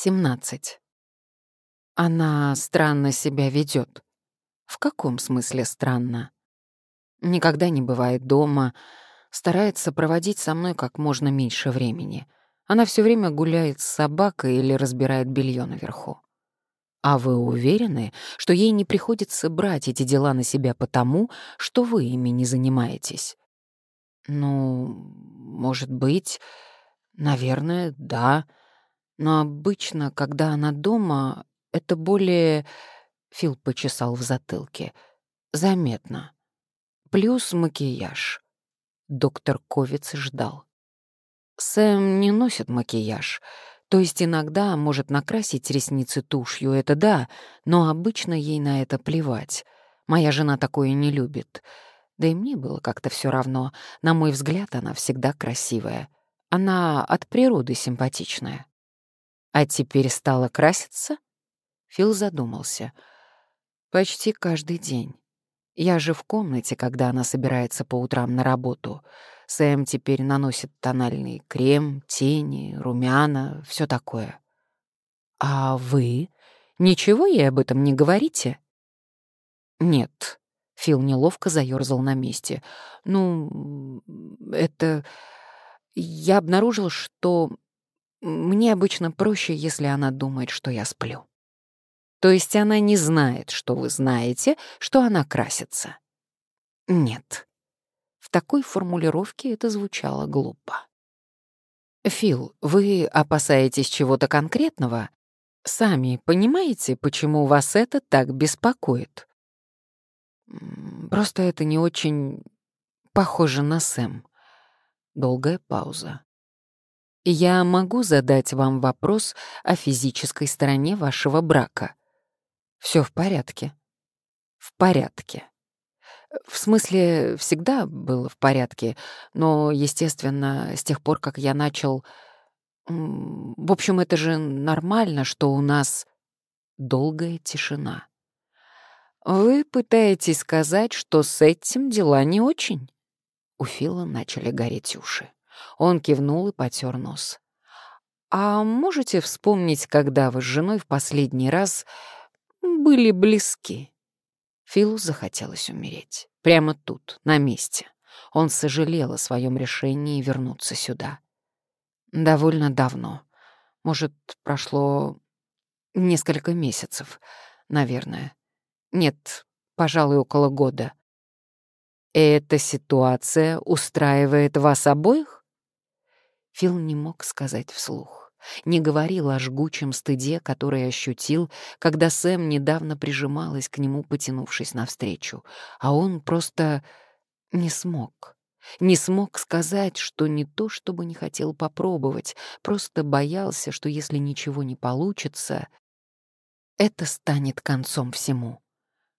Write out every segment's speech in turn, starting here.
17. Она странно себя ведет. В каком смысле странно? Никогда не бывает дома, старается проводить со мной как можно меньше времени. Она все время гуляет с собакой или разбирает белье наверху. А вы уверены, что ей не приходится брать эти дела на себя потому, что вы ими не занимаетесь? Ну, может быть, наверное, да. Но обычно, когда она дома, это более... Фил почесал в затылке. Заметно. Плюс макияж. Доктор Ковиц ждал. Сэм не носит макияж. То есть иногда может накрасить ресницы тушью, это да, но обычно ей на это плевать. Моя жена такое не любит. Да и мне было как-то все равно. На мой взгляд, она всегда красивая. Она от природы симпатичная. А теперь стала краситься? Фил задумался. Почти каждый день. Я же в комнате, когда она собирается по утрам на работу. Сэм теперь наносит тональный крем, тени, румяна, все такое. А вы? Ничего ей об этом не говорите? Нет. Фил неловко заёрзал на месте. Ну, это... Я обнаружил, что мне обычно проще, если она думает, что я сплю. То есть она не знает, что вы знаете, что она красится. Нет. В такой формулировке это звучало глупо. Фил, вы опасаетесь чего-то конкретного? Сами понимаете, почему вас это так беспокоит? Просто это не очень похоже на Сэм. Долгая пауза. Я могу задать вам вопрос о физической стороне вашего брака. Все в порядке. В порядке. В смысле, всегда было в порядке, но, естественно, с тех пор, как я начал... В общем, это же нормально, что у нас долгая тишина. Вы пытаетесь сказать, что с этим дела не очень? У Фила начали гореть уши. Он кивнул и потер нос. «А можете вспомнить, когда вы с женой в последний раз были близки?» Филу захотелось умереть. Прямо тут, на месте. Он сожалел о своем решении вернуться сюда. Довольно давно. Может, прошло несколько месяцев, наверное. Нет, пожалуй, около года. Эта ситуация устраивает вас обоих? Фил не мог сказать вслух. Не говорил о жгучем стыде, который ощутил, когда Сэм недавно прижималась к нему, потянувшись навстречу. А он просто не смог. Не смог сказать, что не то, чтобы не хотел попробовать, просто боялся, что если ничего не получится, это станет концом всему.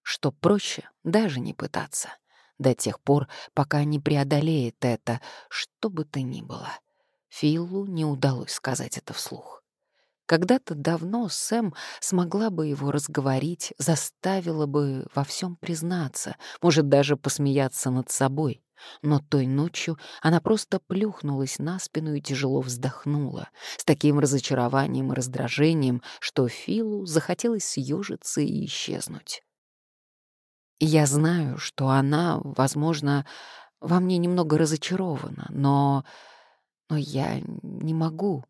Что проще даже не пытаться. До тех пор, пока не преодолеет это, что бы то ни было. Филу не удалось сказать это вслух. Когда-то давно Сэм смогла бы его разговорить, заставила бы во всем признаться, может даже посмеяться над собой. Но той ночью она просто плюхнулась на спину и тяжело вздохнула, с таким разочарованием и раздражением, что Филу захотелось съежиться и исчезнуть. Я знаю, что она, возможно, во мне немного разочарована, но но я не могу.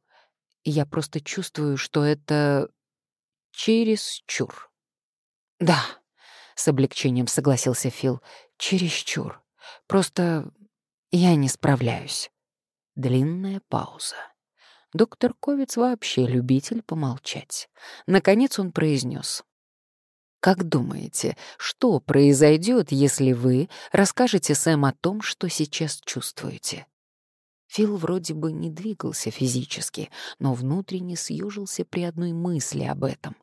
Я просто чувствую, что это чересчур. Да, с облегчением согласился Фил. Чересчур. Просто я не справляюсь. Длинная пауза. Доктор Ковец вообще любитель помолчать. Наконец он произнес: «Как думаете, что произойдет, если вы расскажете Сэм о том, что сейчас чувствуете?» Фил вроде бы не двигался физически, но внутренне съежился при одной мысли об этом.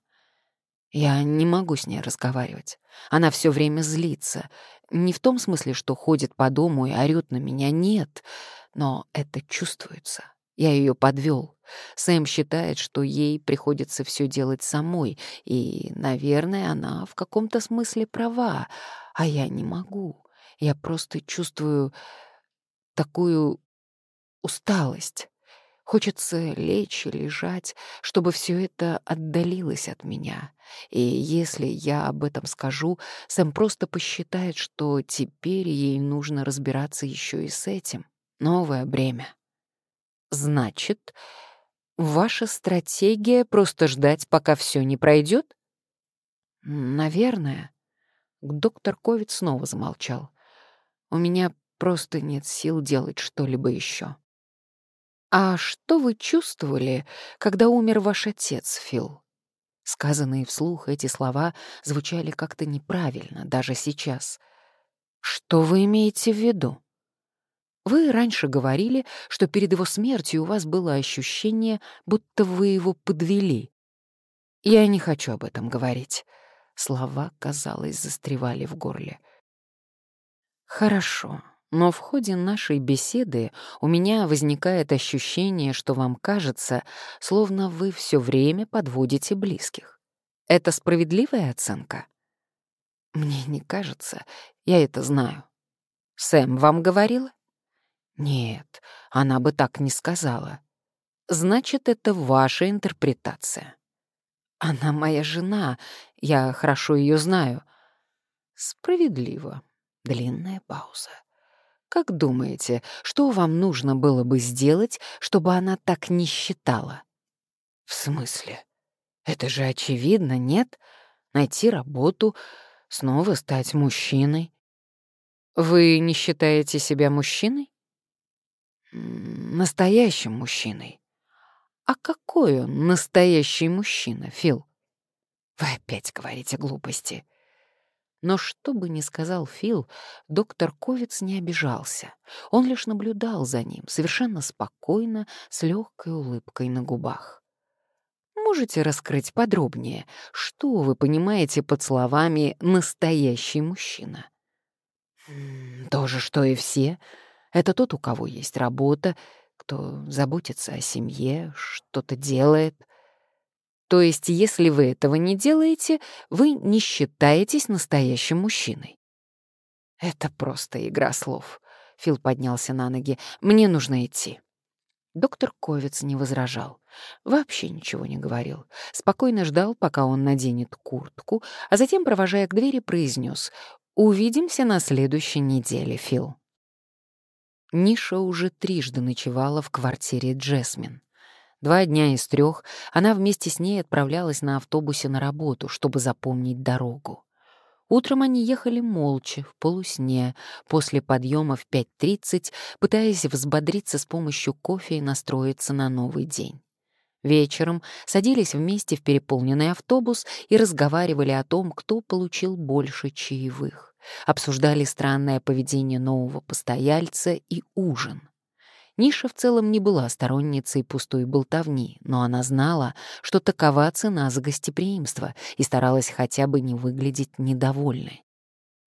Я не могу с ней разговаривать. Она все время злится. Не в том смысле, что ходит по дому и орёт на меня, нет. Но это чувствуется. Я ее подвел. Сэм считает, что ей приходится все делать самой, и, наверное, она в каком-то смысле права, а я не могу. Я просто чувствую такую усталость. Хочется лечь и лежать, чтобы все это отдалилось от меня. И если я об этом скажу, Сэм просто посчитает, что теперь ей нужно разбираться еще и с этим. Новое бремя. Значит, ваша стратегия просто ждать, пока все не пройдет? Наверное. Доктор Ковид снова замолчал. У меня просто нет сил делать что-либо еще. «А что вы чувствовали, когда умер ваш отец, Фил?» Сказанные вслух эти слова звучали как-то неправильно, даже сейчас. «Что вы имеете в виду?» Вы раньше говорили, что перед его смертью у вас было ощущение, будто вы его подвели. Я не хочу об этом говорить. Слова, казалось, застревали в горле. Хорошо. Но в ходе нашей беседы у меня возникает ощущение, что вам кажется, словно вы все время подводите близких. Это справедливая оценка? Мне не кажется, я это знаю. Сэм вам говорила? Нет, она бы так не сказала. Значит, это ваша интерпретация. Она моя жена, я хорошо ее знаю. Справедливо. Длинная пауза. Как думаете, что вам нужно было бы сделать, чтобы она так не считала? В смысле? Это же очевидно, нет? Найти работу, снова стать мужчиной. Вы не считаете себя мужчиной? Настоящим мужчиной. А какой он настоящий мужчина, Фил? Вы опять говорите глупости. Но что бы ни сказал Фил, доктор Ковиц не обижался. Он лишь наблюдал за ним, совершенно спокойно, с легкой улыбкой на губах. Можете раскрыть подробнее, что вы понимаете под словами «настоящий мужчина»? То же, что и все. Это тот, у кого есть работа, кто заботится о семье, что-то делает — то есть, если вы этого не делаете, вы не считаетесь настоящим мужчиной. Это просто игра слов. Фил поднялся на ноги. Мне нужно идти. Доктор Ковец не возражал. Вообще ничего не говорил. Спокойно ждал, пока он наденет куртку, а затем, провожая к двери, произнес «Увидимся на следующей неделе, Фил». Ниша уже трижды ночевала в квартире Джесмин. Два дня из трех она вместе с ней отправлялась на автобусе на работу, чтобы запомнить дорогу. Утром они ехали молча, в полусне, после подъема в 5.30, пытаясь взбодриться с помощью кофе и настроиться на новый день. Вечером садились вместе в переполненный автобус и разговаривали о том, кто получил больше чаевых. Обсуждали странное поведение нового постояльца и ужин. Ниша в целом не была сторонницей пустой болтовни, но она знала, что такова цена за гостеприимство и старалась хотя бы не выглядеть недовольной.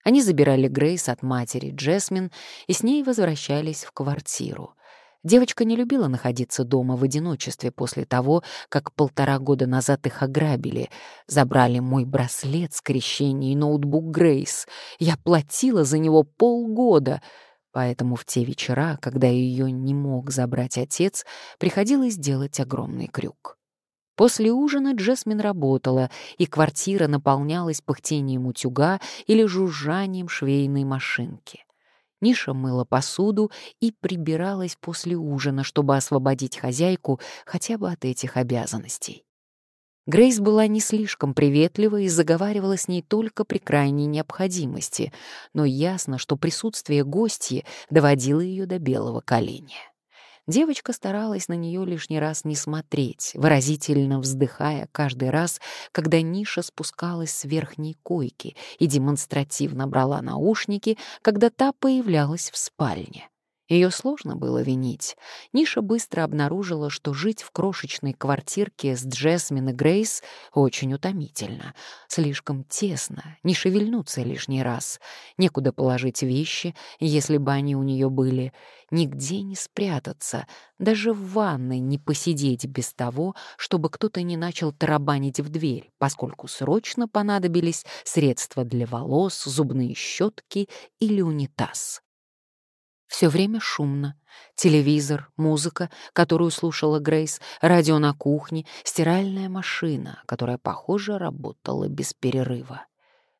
Они забирали Грейс от матери Джесмин и с ней возвращались в квартиру. Девочка не любила находиться дома в одиночестве после того, как полтора года назад их ограбили. Забрали мой браслет с крещения и ноутбук Грейс. Я платила за него полгода — Поэтому в те вечера, когда ее не мог забрать отец, приходилось делать огромный крюк. После ужина Джесмин работала, и квартира наполнялась пыхтением утюга или жужжанием швейной машинки. Ниша мыла посуду и прибиралась после ужина, чтобы освободить хозяйку хотя бы от этих обязанностей. Грейс была не слишком приветлива и заговаривала с ней только при крайней необходимости, но ясно, что присутствие гостьи доводило ее до белого коленя. Девочка старалась на нее лишний раз не смотреть, выразительно вздыхая каждый раз, когда Ниша спускалась с верхней койки и демонстративно брала наушники, когда та появлялась в спальне. Ее сложно было винить. Ниша быстро обнаружила, что жить в крошечной квартирке с Джесмин и Грейс очень утомительно. Слишком тесно, не шевельнуться лишний раз. Некуда положить вещи, если бы они у нее были. Нигде не спрятаться, даже в ванной не посидеть без того, чтобы кто-то не начал тарабанить в дверь, поскольку срочно понадобились средства для волос, зубные щетки или унитаз. Все время шумно. Телевизор, музыка, которую слушала Грейс, радио на кухне, стиральная машина, которая, похоже, работала без перерыва.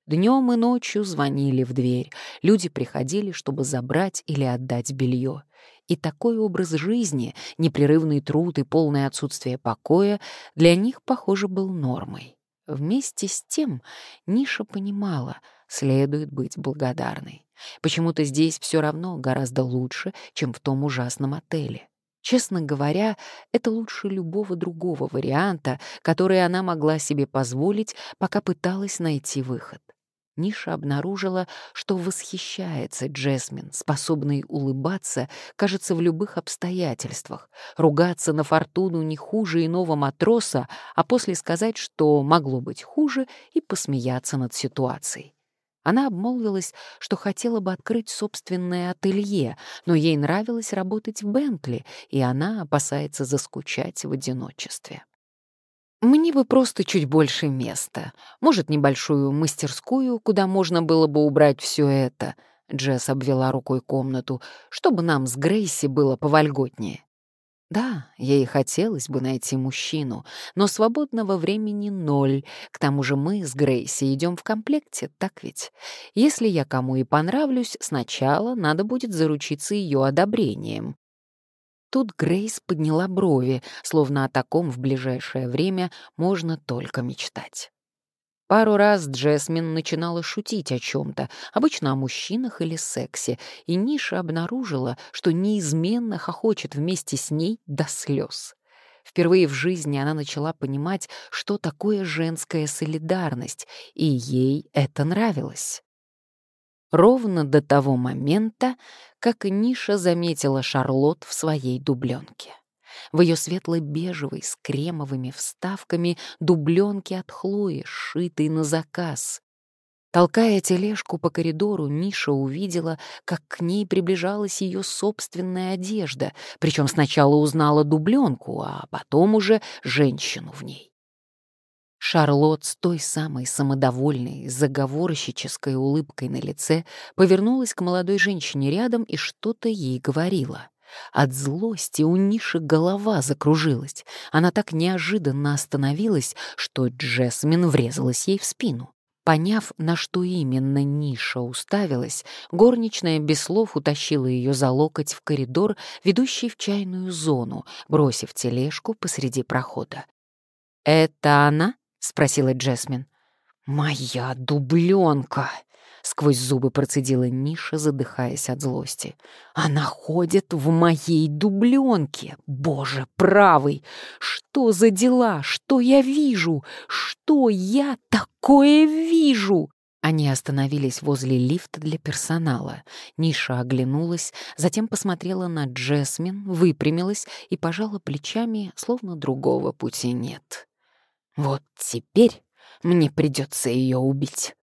Днем и ночью звонили в дверь. Люди приходили, чтобы забрать или отдать белье. И такой образ жизни, непрерывный труд и полное отсутствие покоя для них, похоже, был нормой. Вместе с тем Ниша понимала, следует быть благодарной. Почему-то здесь все равно гораздо лучше, чем в том ужасном отеле. Честно говоря, это лучше любого другого варианта, который она могла себе позволить, пока пыталась найти выход. Ниша обнаружила, что восхищается Джесмин, способной улыбаться, кажется, в любых обстоятельствах, ругаться на фортуну не хуже иного матроса, а после сказать, что могло быть хуже, и посмеяться над ситуацией. Она обмолвилась, что хотела бы открыть собственное ателье, но ей нравилось работать в Бентли, и она опасается заскучать в одиночестве. «Мне бы просто чуть больше места. Может, небольшую мастерскую, куда можно было бы убрать все это», — Джесс обвела рукой комнату, «чтобы нам с Грейси было повольготнее». Да, ей хотелось бы найти мужчину, но свободного времени ноль. К тому же мы с Грейси идем в комплекте, так ведь? Если я кому и понравлюсь, сначала надо будет заручиться ее одобрением. Тут Грейс подняла брови, словно о таком в ближайшее время можно только мечтать. Пару раз Джесмин начинала шутить о чем-то, обычно о мужчинах или сексе, и Ниша обнаружила, что неизменно хохочет вместе с ней до слез. Впервые в жизни она начала понимать, что такое женская солидарность, и ей это нравилось. Ровно до того момента, как Ниша заметила Шарлотт в своей дубленке в ее светло-бежевой с кремовыми вставками дубленке от Хлои, сшитой на заказ. Толкая тележку по коридору, Миша увидела, как к ней приближалась ее собственная одежда, причем сначала узнала дубленку, а потом уже женщину в ней. Шарлотт с той самой самодовольной, заговорщической улыбкой на лице повернулась к молодой женщине рядом и что-то ей говорила. От злости у Ниши голова закружилась. Она так неожиданно остановилась, что Джесмин врезалась ей в спину. Поняв, на что именно Ниша уставилась, горничная без слов утащила ее за локоть в коридор, ведущий в чайную зону, бросив тележку посреди прохода. «Это она?» — спросила Джесмин. «Моя дубленка!» — сквозь зубы процедила Ниша, задыхаясь от злости. «Она ходит в моей дубленке! Боже правый! Что за дела? Что я вижу? Что я такое вижу?» Они остановились возле лифта для персонала. Ниша оглянулась, затем посмотрела на Джесмин, выпрямилась и пожала плечами, словно другого пути нет. «Вот теперь мне придется ее убить».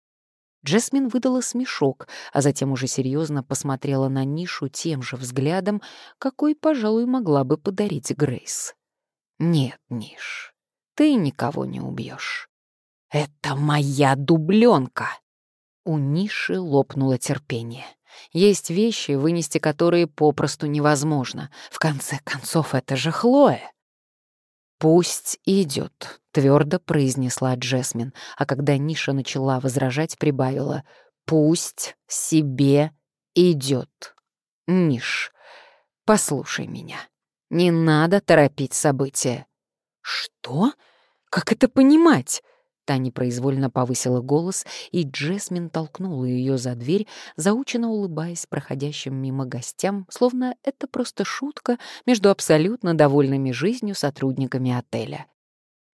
Джесмин выдала смешок, а затем уже серьезно посмотрела на Нишу тем же взглядом, какой, пожалуй, могла бы подарить Грейс. «Нет, Ниш, ты никого не убьешь. Это моя дубленка!» У Ниши лопнуло терпение. Есть вещи, вынести которые попросту невозможно. В конце концов, это же Хлоя. «Пусть идет», — твердо произнесла Джесмин, а когда Ниша начала возражать, прибавила «Пусть себе идет». «Ниш, послушай меня. Не надо торопить события». «Что? Как это понимать?» Та непроизвольно повысила голос, и Джесмин толкнула ее за дверь, заученно улыбаясь проходящим мимо гостям, словно это просто шутка между абсолютно довольными жизнью сотрудниками отеля.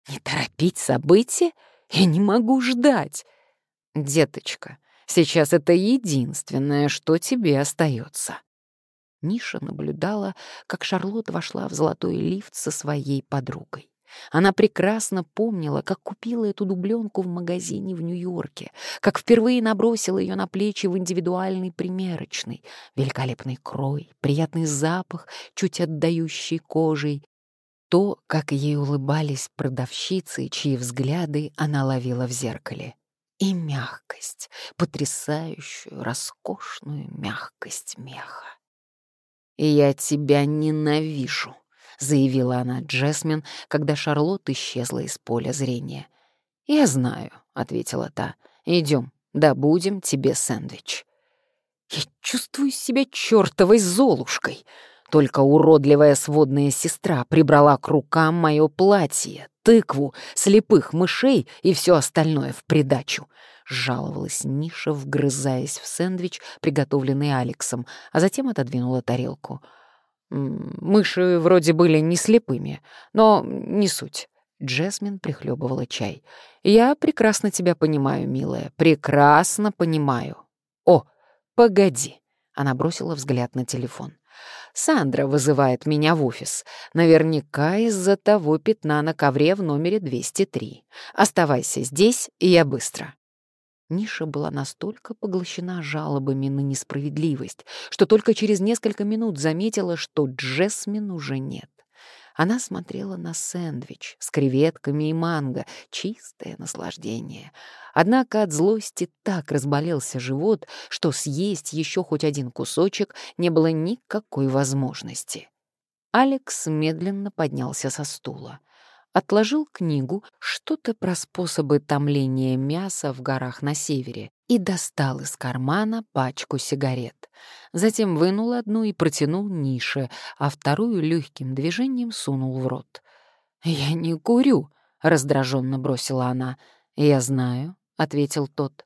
«Не торопить события? Я не могу ждать!» «Деточка, сейчас это единственное, что тебе остается. Ниша наблюдала, как Шарлотт вошла в золотой лифт со своей подругой. Она прекрасно помнила, как купила эту дубленку в магазине в Нью-Йорке, как впервые набросила ее на плечи в индивидуальный примерочный. Великолепный крой, приятный запах, чуть отдающий кожей. То, как ей улыбались продавщицы, чьи взгляды она ловила в зеркале. И мягкость, потрясающую, роскошную мягкость меха. «Я тебя ненавижу», — заявила она Джесмин, когда Шарлотт исчезла из поля зрения. «Я знаю», — ответила та. Идем, добудем тебе сэндвич». Я чувствую себя чертовой золушкой. Только уродливая сводная сестра прибрала к рукам мое платье, тыкву, слепых мышей и все остальное в придачу. Жаловалась Ниша, вгрызаясь в сэндвич, приготовленный Алексом, а затем отодвинула тарелку. Мыши вроде были не слепыми, но не суть. Джесмин прихлебывала чай. «Я прекрасно тебя понимаю, милая, прекрасно понимаю. О, погоди!» Она бросила взгляд на телефон. «Сандра вызывает меня в офис. Наверняка из-за того пятна на ковре в номере 203. Оставайся здесь, и я быстро». Ниша была настолько поглощена жалобами на несправедливость, что только через несколько минут заметила, что Джесмин уже нет. Она смотрела на сэндвич с креветками и манго, чистое наслаждение. Однако от злости так разболелся живот, что съесть еще хоть один кусочек не было никакой возможности. Алекс медленно поднялся со стула отложил книгу «Что-то про способы томления мяса в горах на севере» и достал из кармана пачку сигарет. Затем вынул одну и протянул Нише, а вторую легким движением сунул в рот. «Я не курю», — раздраженно бросила она. «Я знаю», — ответил тот.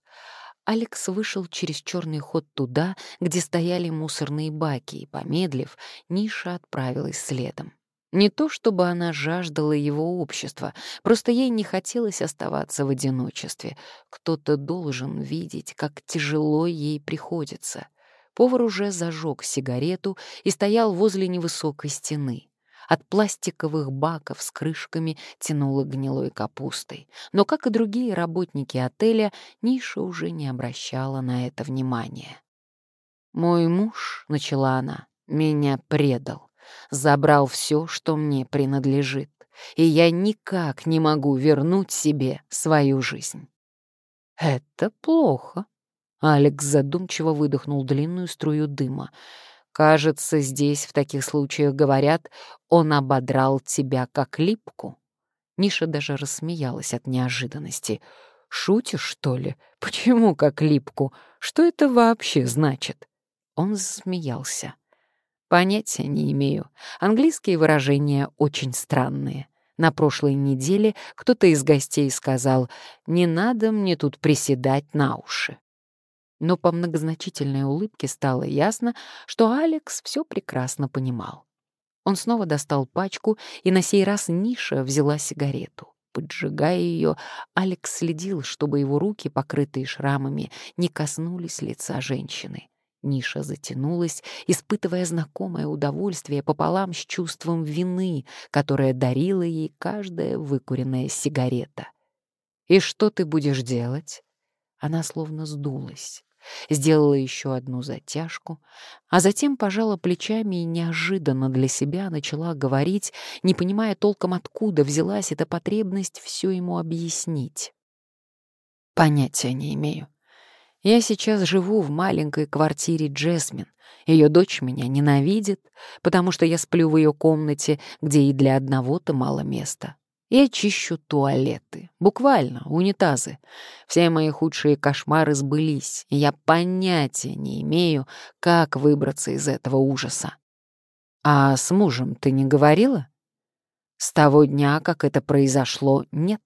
Алекс вышел через черный ход туда, где стояли мусорные баки, и, помедлив, Ниша отправилась следом. Не то чтобы она жаждала его общества, просто ей не хотелось оставаться в одиночестве. Кто-то должен видеть, как тяжело ей приходится. Повар уже зажег сигарету и стоял возле невысокой стены. От пластиковых баков с крышками тянуло гнилой капустой. Но, как и другие работники отеля, Ниша уже не обращала на это внимания. «Мой муж», — начала она, — «меня предал забрал все, что мне принадлежит, и я никак не могу вернуть себе свою жизнь. Это плохо. Алекс задумчиво выдохнул длинную струю дыма. Кажется, здесь в таких случаях говорят, он ободрал тебя как липку. Ниша даже рассмеялась от неожиданности. «Шутишь, что ли? Почему как липку? Что это вообще значит?» Он засмеялся. Понятия не имею. Английские выражения очень странные. На прошлой неделе кто-то из гостей сказал «Не надо мне тут приседать на уши». Но по многозначительной улыбке стало ясно, что Алекс все прекрасно понимал. Он снова достал пачку, и на сей раз Ниша взяла сигарету. Поджигая ее, Алекс следил, чтобы его руки, покрытые шрамами, не коснулись лица женщины. Ниша затянулась, испытывая знакомое удовольствие пополам с чувством вины, которое дарила ей каждая выкуренная сигарета. «И что ты будешь делать?» Она словно сдулась, сделала еще одну затяжку, а затем пожала плечами и неожиданно для себя начала говорить, не понимая толком, откуда взялась эта потребность все ему объяснить. «Понятия не имею. Я сейчас живу в маленькой квартире Джесмин. Ее дочь меня ненавидит, потому что я сплю в ее комнате, где и для одного-то мало места. Я чищу туалеты, буквально, унитазы. Все мои худшие кошмары сбылись, и я понятия не имею, как выбраться из этого ужаса. А с мужем ты не говорила? С того дня, как это произошло, нет.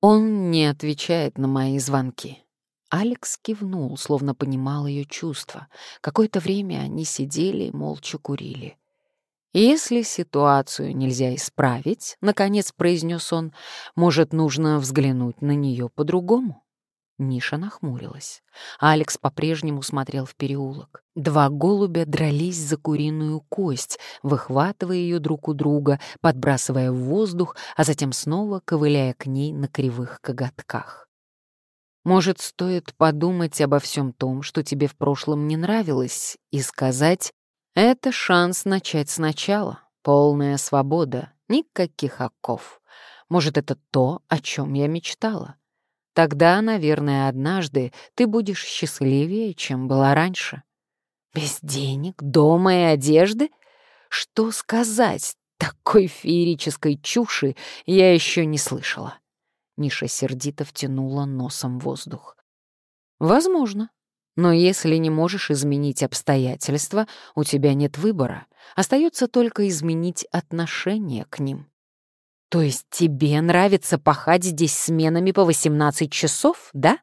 Он не отвечает на мои звонки. Алекс кивнул, словно понимал ее чувства. Какое-то время они сидели и молча курили. «Если ситуацию нельзя исправить, — наконец произнес он, — может, нужно взглянуть на нее по-другому?» Ниша нахмурилась. Алекс по-прежнему смотрел в переулок. Два голубя дрались за куриную кость, выхватывая ее друг у друга, подбрасывая в воздух, а затем снова ковыляя к ней на кривых коготках. Может, стоит подумать обо всем том, что тебе в прошлом не нравилось, и сказать «это шанс начать сначала, полная свобода, никаких оков». Может, это то, о чем я мечтала. Тогда, наверное, однажды ты будешь счастливее, чем была раньше. Без денег, дома и одежды? Что сказать? Такой феерической чуши я еще не слышала. Ниша сердито втянула носом воздух. Возможно. Но если не можешь изменить обстоятельства, у тебя нет выбора. Остается только изменить отношение к ним. То есть тебе нравится пахать здесь сменами по 18 часов, да?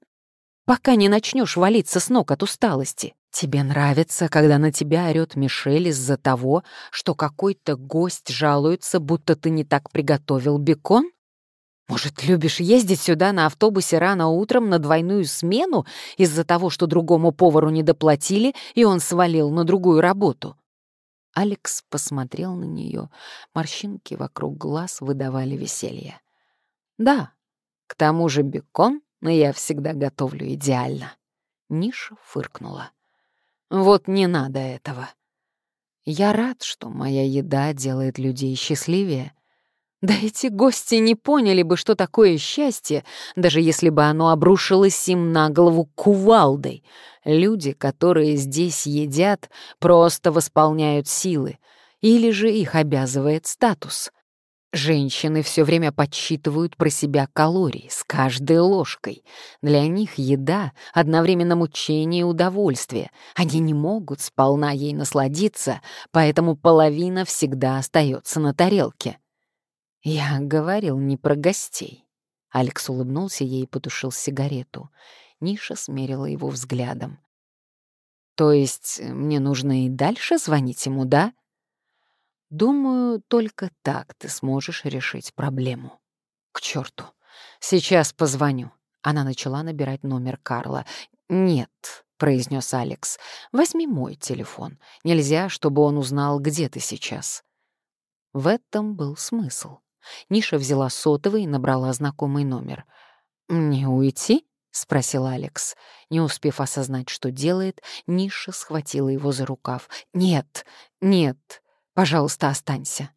Пока не начнешь валиться с ног от усталости. Тебе нравится, когда на тебя орёт Мишель из-за того, что какой-то гость жалуется, будто ты не так приготовил бекон? Может, любишь ездить сюда на автобусе рано утром на двойную смену из-за того, что другому повару не доплатили, и он свалил на другую работу?» Алекс посмотрел на нее. Морщинки вокруг глаз выдавали веселье. «Да, к тому же бекон я всегда готовлю идеально». Ниша фыркнула. «Вот не надо этого. Я рад, что моя еда делает людей счастливее, да эти гости не поняли бы, что такое счастье, даже если бы оно обрушилось им на голову кувалдой. Люди, которые здесь едят, просто восполняют силы. Или же их обязывает статус. Женщины все время подсчитывают про себя калории с каждой ложкой. Для них еда — одновременно мучение и удовольствие. Они не могут сполна ей насладиться, поэтому половина всегда остается на тарелке. «Я говорил не про гостей». Алекс улыбнулся ей и потушил сигарету. Ниша смерила его взглядом. «То есть мне нужно и дальше звонить ему, да?» «Думаю, только так ты сможешь решить проблему». «К черту! Сейчас позвоню». Она начала набирать номер Карла. «Нет», — произнес Алекс, — «возьми мой телефон. Нельзя, чтобы он узнал, где ты сейчас». В этом был смысл. Ниша взяла сотовый и набрала знакомый номер. «Не уйти?» — спросил Алекс. Не успев осознать, что делает, Ниша схватила его за рукав. «Нет, нет, пожалуйста, останься».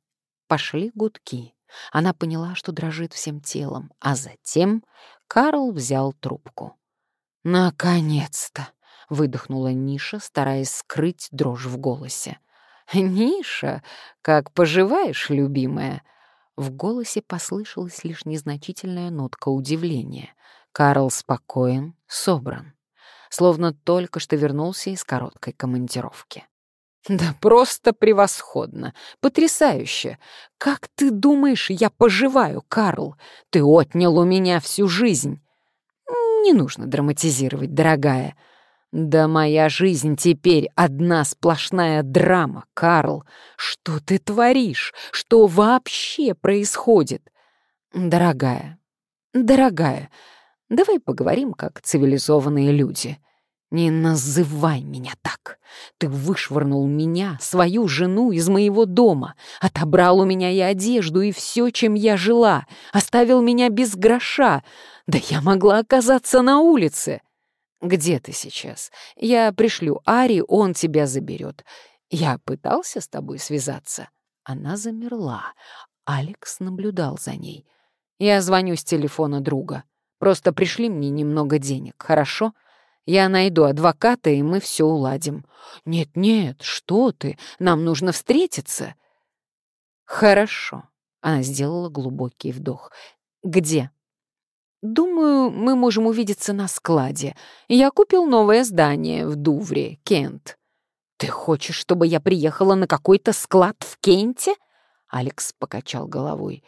Пошли гудки. Она поняла, что дрожит всем телом, а затем Карл взял трубку. «Наконец-то!» — выдохнула Ниша, стараясь скрыть дрожь в голосе. «Ниша, как поживаешь, любимая?» В голосе послышалась лишь незначительная нотка удивления. Карл спокоен, собран. Словно только что вернулся из короткой командировки. «Да просто превосходно! Потрясающе! Как ты думаешь, я поживаю, Карл? Ты отнял у меня всю жизнь!» «Не нужно драматизировать, дорогая. «Да моя жизнь теперь одна сплошная драма, Карл. Что ты творишь? Что вообще происходит?» «Дорогая, дорогая, давай поговорим как цивилизованные люди. Не называй меня так. Ты вышвырнул меня, свою жену, из моего дома, отобрал у меня и одежду, и все, чем я жила, оставил меня без гроша. Да я могла оказаться на улице». «Где ты сейчас? Я пришлю Ари, он тебя заберет. Я пытался с тобой связаться?» Она замерла. Алекс наблюдал за ней. «Я звоню с телефона друга. Просто пришли мне немного денег, хорошо? Я найду адвоката, и мы все уладим». «Нет-нет, что ты? Нам нужно встретиться». «Хорошо». Она сделала глубокий вдох. «Где?» «Думаю, мы можем увидеться на складе. Я купил новое здание в Дувре, Кент». «Ты хочешь, чтобы я приехала на какой-то склад в Кенте?» Алекс покачал головой.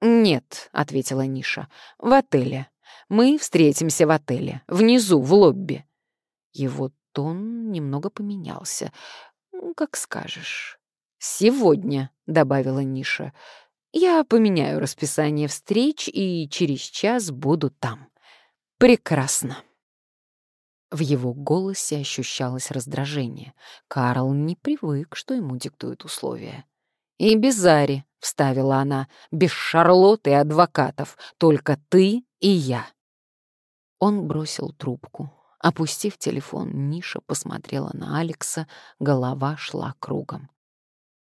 «Нет», — ответила Ниша, — «в отеле. Мы встретимся в отеле, внизу, в лобби». Его тон немного поменялся. «Как скажешь». «Сегодня», — добавила Ниша, я поменяю расписание встреч и через час буду там. Прекрасно. В его голосе ощущалось раздражение. Карл не привык, что ему диктуют условия. «И без Зари», — вставила она, — «без Шарлотты и адвокатов, только ты и я». Он бросил трубку. Опустив телефон, Ниша посмотрела на Алекса, голова шла кругом.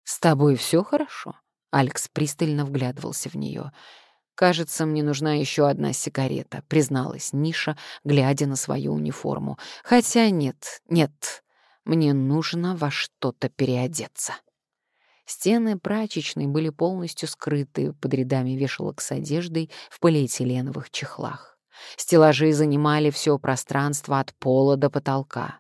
«С тобой все хорошо?» Алекс пристально вглядывался в нее. «Кажется, мне нужна еще одна сигарета», — призналась Ниша, глядя на свою униформу. «Хотя нет, нет, Мне нужно во что-то переодеться. Стены прачечной были полностью скрыты под рядами вешалок с одеждой в полиэтиленовых чехлах. Стеллажи занимали все пространство от пола до потолка.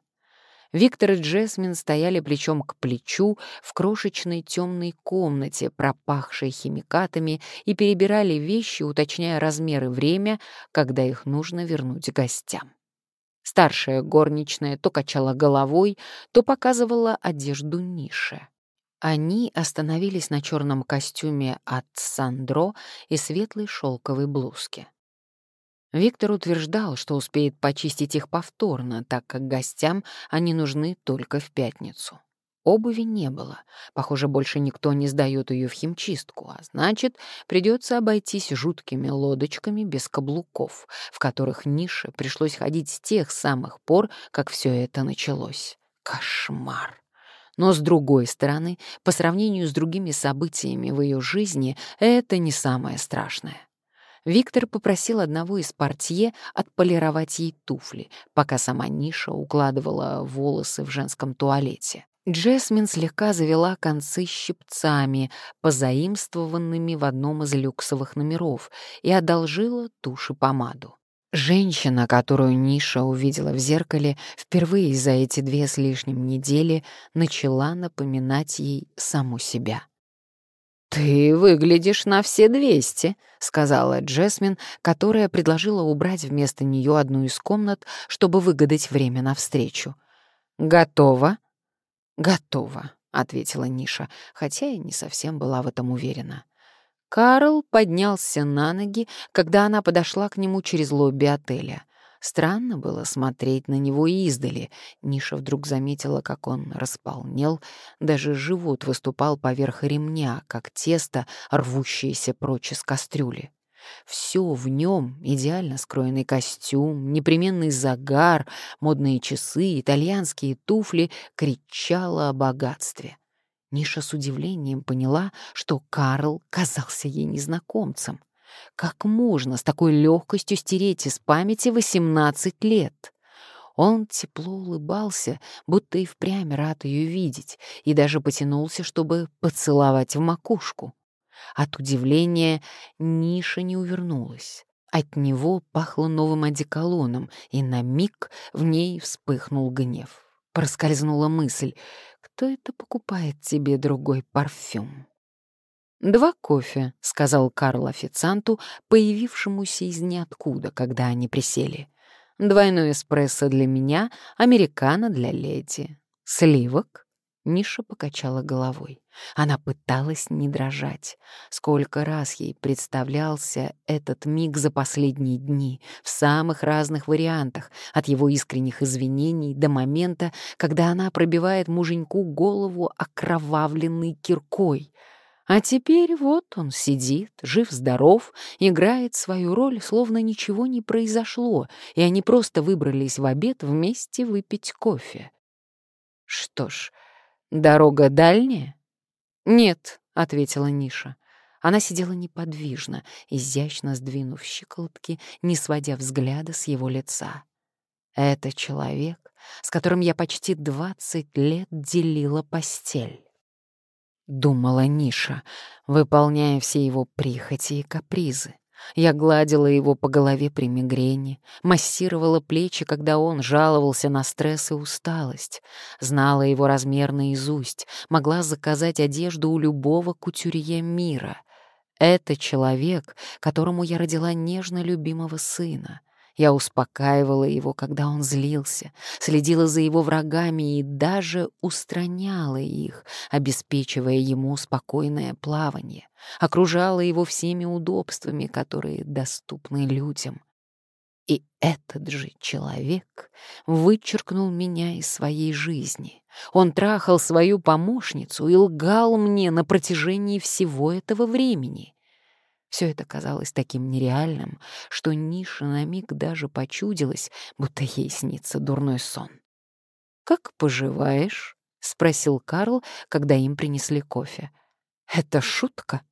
Виктор и Джесмин стояли плечом к плечу в крошечной темной комнате, пропахшей химикатами, и перебирали вещи, уточняя размер и время, когда их нужно вернуть гостям. Старшая горничная то качала головой, то показывала одежду Нише. Они остановились на черном костюме от Сандро и светлой шелковой блузке. Виктор утверждал, что успеет почистить их повторно, так как гостям они нужны только в пятницу. Обуви не было. Похоже, больше никто не сдает ее в химчистку, а значит, придется обойтись жуткими лодочками без каблуков, в которых Нише пришлось ходить с тех самых пор, как все это началось. Кошмар! Но, с другой стороны, по сравнению с другими событиями в ее жизни, это не самое страшное. Виктор попросил одного из портье отполировать ей туфли, пока сама Ниша укладывала волосы в женском туалете. Джесмин слегка завела концы щипцами, позаимствованными в одном из люксовых номеров, и одолжила тушь и помаду. Женщина, которую Ниша увидела в зеркале, впервые за эти две с лишним недели начала напоминать ей саму себя. «Ты выглядишь на все двести», — сказала Джесмин, которая предложила убрать вместо нее одну из комнат, чтобы выгадать время навстречу. «Готово?» «Готово», — ответила Ниша, хотя и не совсем была в этом уверена. Карл поднялся на ноги, когда она подошла к нему через лобби отеля — Странно было смотреть на него издали. Ниша вдруг заметила, как он располнел, даже живот выступал поверх ремня, как тесто, рвущееся прочь из кастрюли. Все в нем — идеально скроенный костюм, непременный загар, модные часы, итальянские туфли — кричало о богатстве. Ниша с удивлением поняла, что Карл казался ей незнакомцем. Как можно с такой легкостью стереть из памяти 18 лет? Он тепло улыбался, будто и впрямь рад ее видеть, и даже потянулся, чтобы поцеловать в макушку. От удивления Ниша не увернулась. От него пахло новым одеколоном, и на миг в ней вспыхнул гнев. Проскользнула мысль, кто это покупает тебе другой парфюм? «Два кофе», — сказал Карл официанту, появившемуся из ниоткуда, когда они присели. «Двойной эспрессо для меня, американо для леди. Сливок?» Ниша покачала головой. Она пыталась не дрожать. Сколько раз ей представлялся этот миг за последние дни, в самых разных вариантах, от его искренних извинений до момента, когда она пробивает муженьку голову окровавленной киркой — а теперь вот он сидит, жив-здоров, играет свою роль, словно ничего не произошло, и они просто выбрались в обед вместе выпить кофе. Что ж, дорога дальняя? Нет, — ответила Ниша. Она сидела неподвижно, изящно сдвинув щиколотки, не сводя взгляда с его лица. Это человек, с которым я почти двадцать лет делила постель. — думала Ниша, выполняя все его прихоти и капризы. Я гладила его по голове при мигрени, массировала плечи, когда он жаловался на стресс и усталость, знала его размер наизусть, могла заказать одежду у любого кутюрье мира. Это человек, которому я родила нежно любимого сына — я успокаивала его, когда он злился, следила за его врагами и даже устраняла их, обеспечивая ему спокойное плавание, окружала его всеми удобствами, которые доступны людям. И этот же человек вычеркнул меня из своей жизни. Он трахал свою помощницу и лгал мне на протяжении всего этого времени. Все это казалось таким нереальным, что Ниша на миг даже почудилась, будто ей снится дурной сон. «Как поживаешь?» — спросил Карл, когда им принесли кофе. «Это шутка?»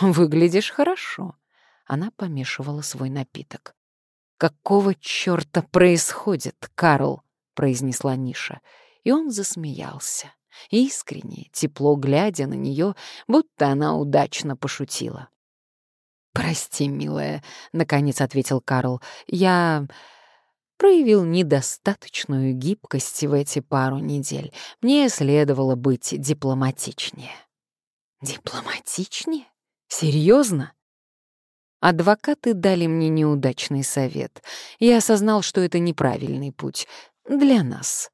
«Выглядишь хорошо». Она помешивала свой напиток. «Какого чёрта происходит, Карл?» — произнесла Ниша. И он засмеялся, искренне, тепло глядя на нее, будто она удачно пошутила. «Прости, милая», — наконец ответил Карл, — «я...» проявил недостаточную гибкость в эти пару недель. Мне следовало быть дипломатичнее. Дипломатичнее? Серьезно? Адвокаты дали мне неудачный совет. Я осознал, что это неправильный путь. Для нас.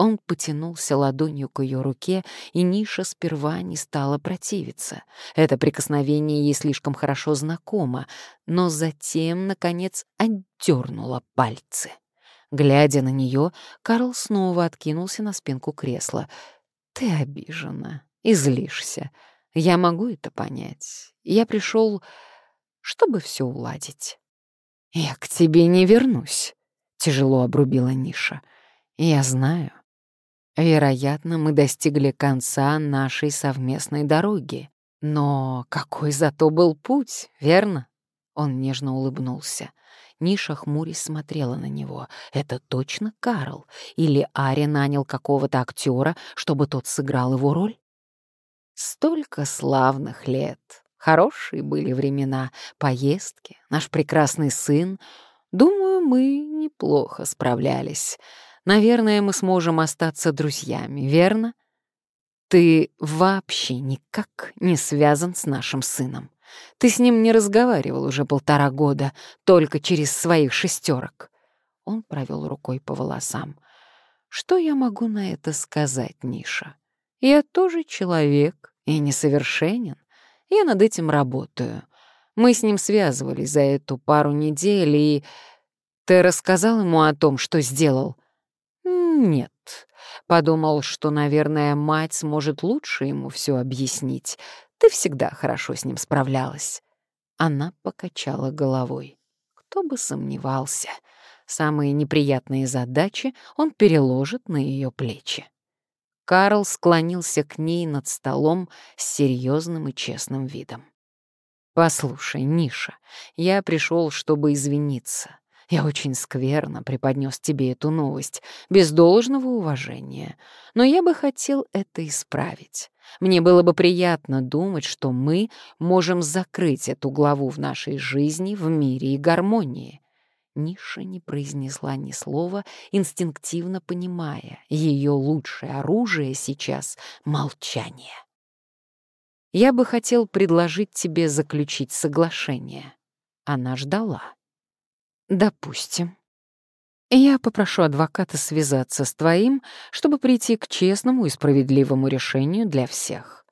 Он потянулся ладонью к ее руке, и Ниша сперва не стала противиться. Это прикосновение ей слишком хорошо знакомо, но затем, наконец, отдернула пальцы. Глядя на нее, Карл снова откинулся на спинку кресла. «Ты обижена, излишься. Я могу это понять. Я пришел, чтобы все уладить». «Я к тебе не вернусь», — тяжело обрубила Ниша. «Я знаю. Вероятно, мы достигли конца нашей совместной дороги. Но какой зато был путь, верно? Он нежно улыбнулся. Ниша хмурясь смотрела на него. Это точно Карл? Или Ари нанял какого-то актера, чтобы тот сыграл его роль? Столько славных лет. Хорошие были времена, поездки, наш прекрасный сын. Думаю, мы неплохо справлялись. Наверное, мы сможем остаться друзьями, верно? Ты вообще никак не связан с нашим сыном. Ты с ним не разговаривал уже полтора года, только через своих шестерок. Он провел рукой по волосам. Что я могу на это сказать, Ниша? Я тоже человек и несовершенен. Я над этим работаю. Мы с ним связывались за эту пару недель, и... Ты рассказал ему о том, что сделал? Нет. Подумал, что, наверное, мать сможет лучше ему все объяснить. Ты всегда хорошо с ним справлялась. Она покачала головой. Кто бы сомневался. Самые неприятные задачи он переложит на ее плечи. Карл склонился к ней над столом с серьезным и честным видом. «Послушай, Ниша, я пришел, чтобы извиниться. Я очень скверно преподнес тебе эту новость, без должного уважения. Но я бы хотел это исправить. Мне было бы приятно думать, что мы можем закрыть эту главу в нашей жизни в мире и гармонии. Ниша не произнесла ни слова, инстинктивно понимая, ее лучшее оружие сейчас — молчание. «Я бы хотел предложить тебе заключить соглашение». Она ждала. Допустим. Я попрошу адвоката связаться с твоим, чтобы прийти к честному и справедливому решению для всех.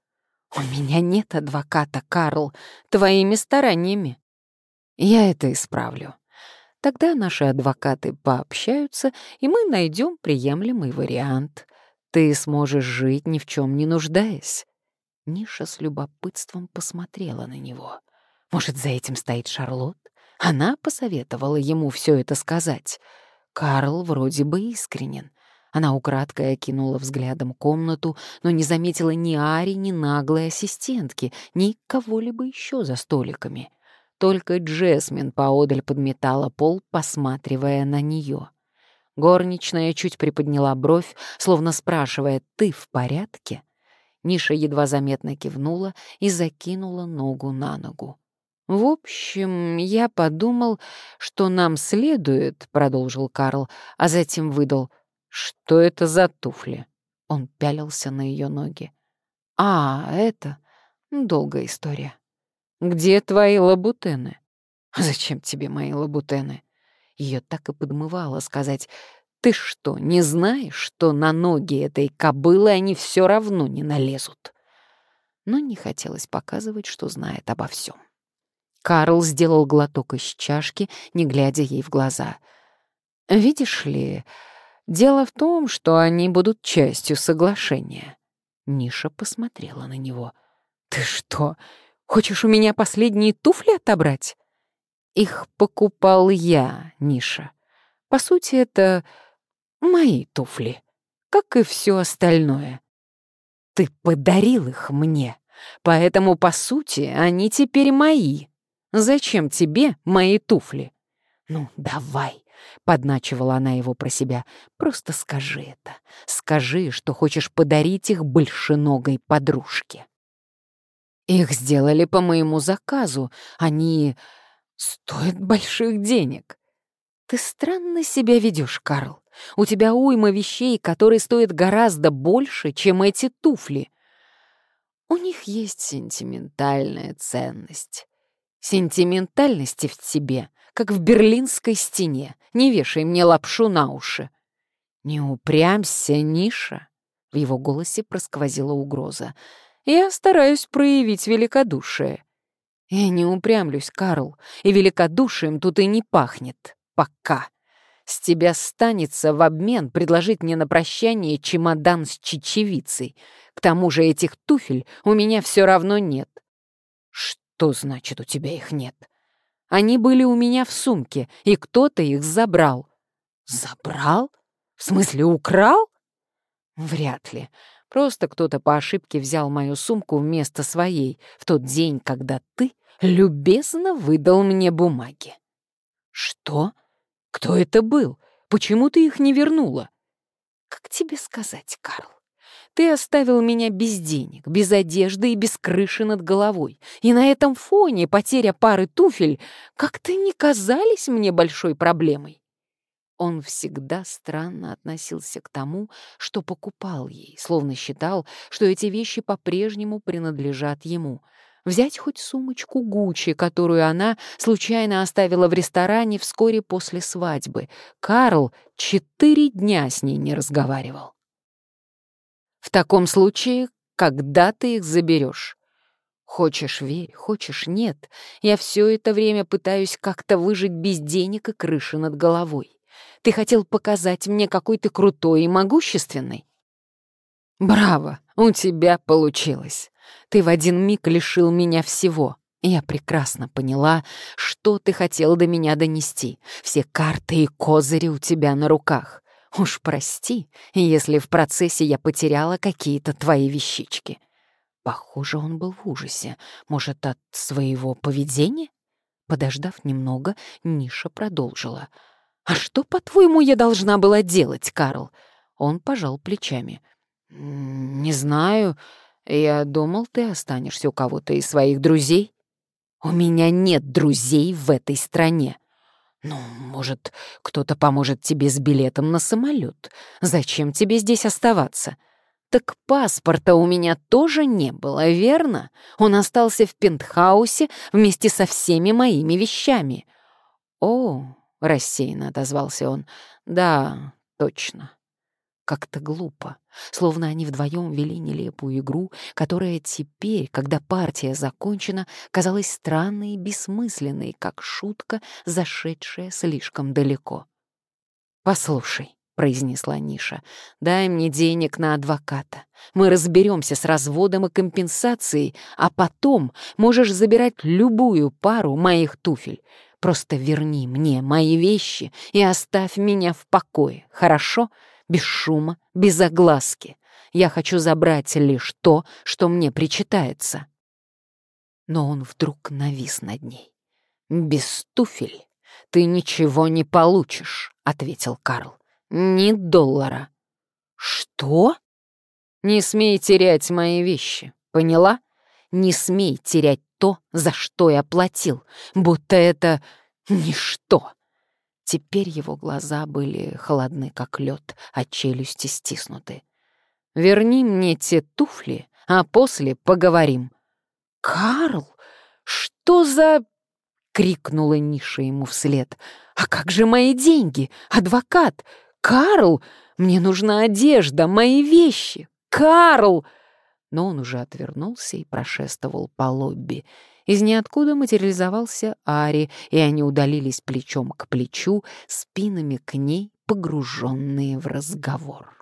У меня нет адвоката, Карл, твоими стараниями. Я это исправлю. Тогда наши адвокаты пообщаются, и мы найдем приемлемый вариант. Ты сможешь жить ни в чем не нуждаясь. Ниша с любопытством посмотрела на него. Может, за этим стоит Шарлотт? Она посоветовала ему все это сказать. Карл вроде бы искренен. Она украдкой окинула взглядом комнату, но не заметила ни Ари, ни наглой ассистентки, ни кого-либо еще за столиками. Только Джесмин поодаль подметала пол, посматривая на нее. Горничная чуть приподняла бровь, словно спрашивая «Ты в порядке?». Ниша едва заметно кивнула и закинула ногу на ногу. «В общем, я подумал, что нам следует», — продолжил Карл, а затем выдал. «Что это за туфли?» Он пялился на ее ноги. «А, это... долгая история. Где твои лабутены?» «Зачем тебе мои лабутены?» Ее так и подмывало сказать. «Ты что, не знаешь, что на ноги этой кобылы они все равно не налезут?» Но не хотелось показывать, что знает обо всем. Карл сделал глоток из чашки, не глядя ей в глаза. «Видишь ли, дело в том, что они будут частью соглашения». Ниша посмотрела на него. «Ты что, хочешь у меня последние туфли отобрать?» «Их покупал я, Ниша. По сути, это мои туфли, как и все остальное. Ты подарил их мне, поэтому, по сути, они теперь мои». Зачем тебе мои туфли? Ну, давай, — подначивала она его про себя. «Просто скажи это. Скажи, что хочешь подарить их большеногой подружке». «Их сделали по моему заказу. Они стоят больших денег». «Ты странно себя ведешь, Карл. У тебя уйма вещей, которые стоят гораздо больше, чем эти туфли». «У них есть сентиментальная ценность». «Сентиментальности в тебе как в берлинской стене. Не вешай мне лапшу на уши». «Не упрямься, Ниша!» В его голосе просквозила угроза. «Я стараюсь проявить великодушие». «Я не упрямлюсь, Карл, и великодушием тут и не пахнет. Пока. С тебя станется в обмен предложить мне на прощание чемодан с чечевицей. К тому же этих туфель у меня все равно нет». «Что значит, у тебя их нет?» Они были у меня в сумке, и кто-то их забрал». «Забрал? В смысле, украл?» «Вряд ли. Просто кто-то по ошибке взял мою сумку вместо своей в тот день, когда ты любезно выдал мне бумаги». «Что? Кто это был? Почему ты их не вернула?» «Как тебе сказать, Карл? Ты оставил меня без денег, без одежды и без крыши над головой. И на этом фоне потеря пары туфель как-то не казались мне большой проблемой. Он всегда странно относился к тому, что покупал ей, словно считал, что эти вещи по-прежнему принадлежат ему. Взять хоть сумочку Гуччи, которую она случайно оставила в ресторане вскоре после свадьбы. Карл четыре дня с ней не разговаривал. В таком случае, когда ты их заберешь? Хочешь — верь, хочешь — нет. Я все это время пытаюсь как-то выжить без денег и крыши над головой. Ты хотел показать мне, какой ты крутой и могущественный? Браво, у тебя получилось. Ты в один миг лишил меня всего. Я прекрасно поняла, что ты хотел до меня донести. Все карты и козыри у тебя на руках. Уж прости, если в процессе я потеряла какие-то твои вещички. Похоже, он был в ужасе. Может, от своего поведения? Подождав немного, Ниша продолжила. «А что, по-твоему, я должна была делать, Карл?» Он пожал плечами. «Не знаю. Я думал, ты останешься у кого-то из своих друзей». «У меня нет друзей в этой стране», «Ну, может, кто-то поможет тебе с билетом на самолет. Зачем тебе здесь оставаться?» «Так паспорта у меня тоже не было, верно? Он остался в пентхаусе вместе со всеми моими вещами». «О», — рассеянно отозвался он, — «да, точно. Как-то глупо, словно они вдвоем вели нелепую игру, которая теперь, когда партия закончена, казалась странной и бессмысленной, как шутка, зашедшая слишком далеко. «Послушай», — произнесла Ниша, — «дай мне денег на адвоката. Мы разберемся с разводом и компенсацией, а потом можешь забирать любую пару моих туфель. Просто верни мне мои вещи и оставь меня в покое, хорошо?» Без шума, без огласки. Я хочу забрать лишь то, что мне причитается. Но он вдруг навис над ней. «Без туфель ты ничего не получишь», — ответил Карл. «Ни доллара». «Что?» «Не смей терять мои вещи, поняла? Не смей терять то, за что я платил, будто это ничто». Теперь его глаза были холодны, как лед, а челюсти стиснуты. «Верни мне те туфли, а после поговорим». «Карл, что за...» — крикнула Ниша ему вслед. «А как же мои деньги? Адвокат! Карл, мне нужна одежда, мои вещи! Карл!» Но он уже отвернулся и прошествовал по лобби. Из ниоткуда материализовался Ари, и они удалились плечом к плечу, спинами к ней, погруженные в разговор.